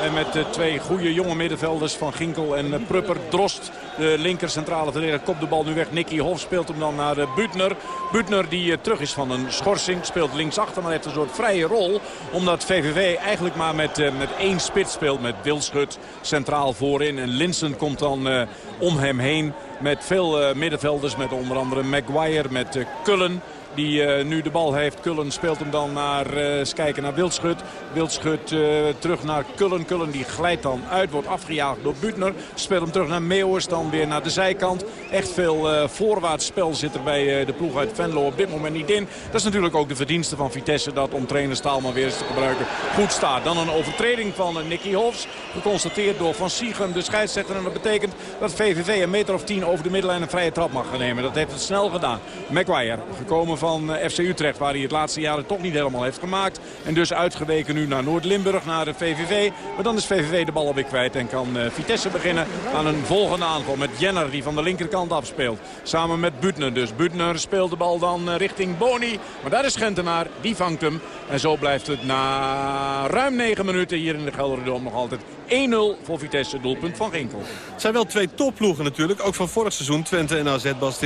En met twee goede jonge middenvelders van Ginkel en Prupper. Drost, de linker centrale verdediger, kopt de bal nu weg. Nicky Hof speelt hem dan naar Butner. Butner die terug is van een schorsing. Speelt linksachter, maar heeft een soort vrije rol. Omdat VVV eigenlijk maar met, met één spits speelt. Met Wilschut centraal voorin. En Linsen komt dan om hem heen. Met veel middenvelders. Met onder andere Maguire, met Cullen. Die eh, nu de bal heeft. Kullen speelt hem dan naar, eh, eens kijken naar Wildschut. Wildschut eh, terug naar Kullen. Kullen die glijdt dan uit. Wordt afgejaagd door Butner. Speelt hem terug naar Meeuwers. Dan weer naar de zijkant. Echt veel eh, voorwaarts spel zit er bij eh, de ploeg uit Venlo op dit moment niet in. Dat is natuurlijk ook de verdienste van Vitesse. Dat om trainer Staalman weer eens te gebruiken goed staat. Dan een overtreding van eh, Nicky Hofs. Geconstateerd door Van Siegem, de scheidsrechter. En dat betekent dat VVV een meter of tien over de middenlijn een vrije trap mag gaan nemen. Dat heeft het snel gedaan. Maguire, gekomen van eh, FC Utrecht, waar hij het laatste jaren toch niet helemaal heeft gemaakt. En dus uitgeweken nu naar Noord-Limburg, naar de VVV. Maar dan is VVV de bal alweer kwijt en kan eh, Vitesse beginnen aan een volgende aanval. Met Jenner, die van de linkerkant afspeelt. Samen met Butner dus. Butner speelt de bal dan eh, richting Boni. Maar daar is Gentenaar, die vangt hem. En zo blijft het na ruim 9 minuten hier in de Gelderdom nog altijd 1-0 voor Vitesse, doelpunt van Ginkel. Het zijn wel twee topploegen natuurlijk. Ook van vorig seizoen, Twente en AZ, Bas.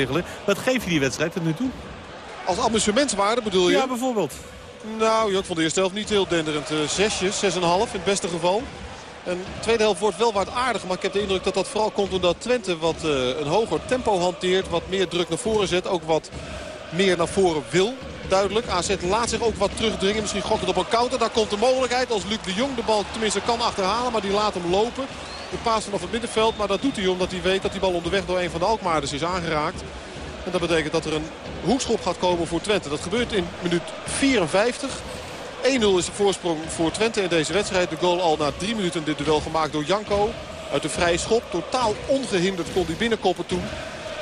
Wat geeft je die wedstrijd tot nu toe? Als amusementswaarde bedoel je? Ja, bijvoorbeeld. Nou, ja, ik vond de eerste helft niet heel denderend. Eh, zesjes, zes en een half in het beste geval. En de tweede helft wordt wel wat aardig. Maar ik heb de indruk dat dat vooral komt omdat Twente wat eh, een hoger tempo hanteert. Wat meer druk naar voren zet. Ook wat meer naar voren wil. Duidelijk. AZ laat zich ook wat terugdringen. Misschien gokt het op een counter. Daar komt de mogelijkheid als Luc de Jong de bal tenminste kan achterhalen. Maar die laat hem lopen. De paas vanaf het middenveld. Maar dat doet hij omdat hij weet dat die bal onderweg door een van de Alkmaarders is aangeraakt. En dat betekent dat er een hoekschop gaat komen voor Twente. Dat gebeurt in minuut 54. 1-0 is de voorsprong voor Twente in deze wedstrijd. De goal al na drie minuten in dit duel gemaakt door Janko. Uit de vrije schop. Totaal ongehinderd kon hij binnenkoppen toen.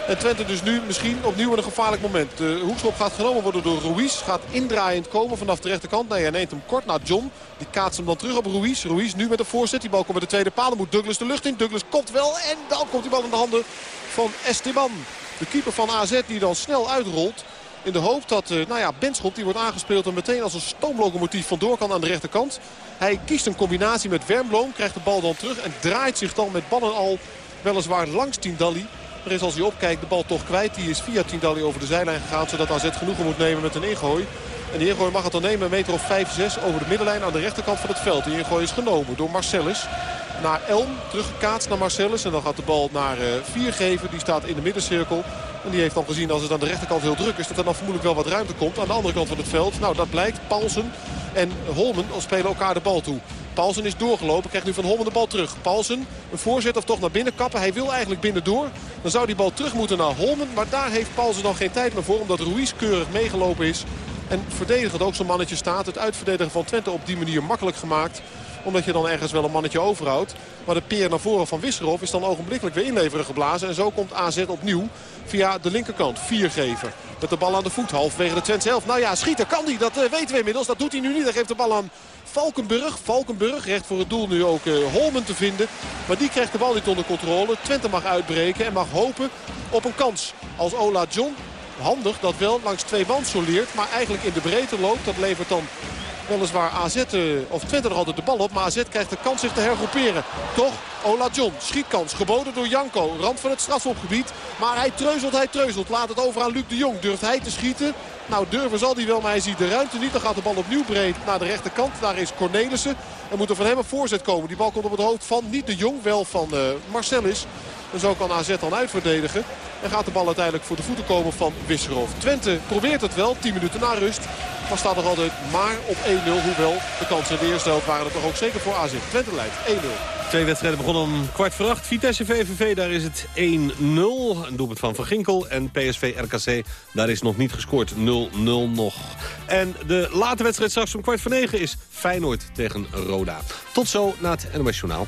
En Twente dus nu misschien opnieuw in een gevaarlijk moment. De hoekschop gaat genomen worden door Ruiz. Gaat indraaiend komen vanaf de rechterkant. Nee, hij neemt hem kort naar John. Die kaatst hem dan terug op Ruiz. Ruiz nu met een voorzet. Die bal komt bij de tweede paal. Dan moet Douglas de lucht in. Douglas komt wel. En dan komt die bal in de handen van Esteban. De keeper van AZ die dan snel uitrolt. In de hoop dat eh, nou ja, Benschop die wordt aangespeeld en meteen als een stoomlocomotief vandoor kan aan de rechterkant. Hij kiest een combinatie met Wernbloem, krijgt de bal dan terug en draait zich dan met ballen al weliswaar langs Tindalli. Maar is als hij opkijkt de bal toch kwijt. Die is via Tindalli over de zijlijn gegaan zodat AZ genoegen moet nemen met een ingooi. En die ingooi mag het dan nemen, een meter of 5, 6 over de middenlijn aan de rechterkant van het veld. Die ingooi is genomen door Marcellus. Naar Elm, teruggekaatst naar Marcellus. En dan gaat de bal naar eh, Viergever, die staat in de middencirkel. En die heeft dan gezien als het aan de rechterkant heel druk is... dat er dan vermoedelijk wel wat ruimte komt. Aan de andere kant van het veld, nou dat blijkt, Paulsen en Holmen spelen elkaar de bal toe. Paulsen is doorgelopen, krijgt nu van Holmen de bal terug. Paulsen, een voorzet of toch naar binnen kappen. Hij wil eigenlijk binnen door. Dan zou die bal terug moeten naar Holmen. Maar daar heeft Paulsen dan geen tijd meer voor. Omdat Ruiz keurig meegelopen is. En verdedigend ook zo'n mannetje staat. Het uitverdedigen van Twente op die manier makkelijk gemaakt omdat je dan ergens wel een mannetje overhoudt. Maar de peer naar voren van Wisserov is dan ogenblikkelijk weer inleveren geblazen. En zo komt AZ opnieuw via de linkerkant. Viergever. Met de bal aan de voet. Halfwege de Twente zelf. Nou ja, schieten kan hij. Dat eh, weten we inmiddels. Dat doet hij nu niet. Hij geeft de bal aan Valkenburg. Valkenburg recht voor het doel nu ook eh, Holmen te vinden. Maar die krijgt de bal niet onder controle. Twente mag uitbreken en mag hopen op een kans. Als Ola John handig dat wel langs twee man soleert. Maar eigenlijk in de breedte loopt. Dat levert dan weliswaar AZ, eh, of Twente nog altijd de bal op. Maar AZ krijgt de kans zich te hergroeperen. Toch, Ola John, schietkans, geboden door Janko. Rand van het strafschopgebied. Maar hij treuzelt, hij treuzelt. Laat het over aan Luc de Jong. Durft hij te schieten? Nou, durven zal hij wel, maar hij ziet de ruimte niet. Dan gaat de bal opnieuw breed naar de rechterkant. Daar is Cornelissen. Er moet er van hem een voorzet komen. Die bal komt op het hoofd van niet de Jong, wel van uh, Marcellus. En zo kan AZ dan uitverdedigen. En gaat de bal uiteindelijk voor de voeten komen van Wisserov. Twente probeert het wel, 10 minuten na rust. Maar staat nog altijd maar op 1-0. Hoewel de kansen in de eerste waren er toch ook zeker voor AZ. Twente leidt 1-0. Twee wedstrijden begonnen om kwart voor acht. Vitesse VVV, daar is het 1-0. Een doelpunt van Van Ginkel. En PSV RKC, daar is nog niet gescoord. 0-0 nog. En de late wedstrijd straks om kwart voor negen is Feyenoord tegen Roda. Tot zo na het NOS Journaal.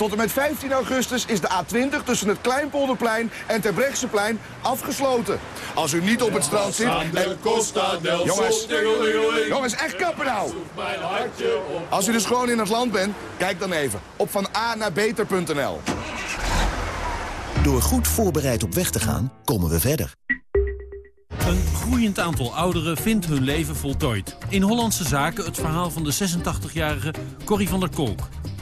Tot en met 15 augustus is de A20 tussen het Kleinpolderplein en Terbrechtseplein afgesloten. Als u niet op het strand zit... en- Jongens, jongens, echt kappen nou! Als u dus gewoon in het land bent, kijk dan even op van A naar beter.nl. Door goed voorbereid op weg te gaan, komen we verder. Een groeiend aantal ouderen vindt hun leven voltooid. In Hollandse Zaken het verhaal van de 86-jarige Corrie van der Kolk.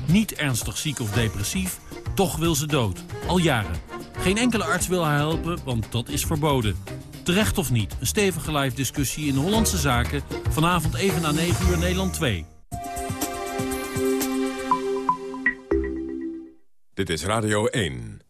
Niet ernstig ziek of depressief, toch wil ze dood. Al jaren. Geen enkele arts wil haar helpen, want dat is verboden. Terecht of niet, een stevige live discussie in Hollandse Zaken... vanavond even na 9 uur Nederland 2. Dit is Radio 1.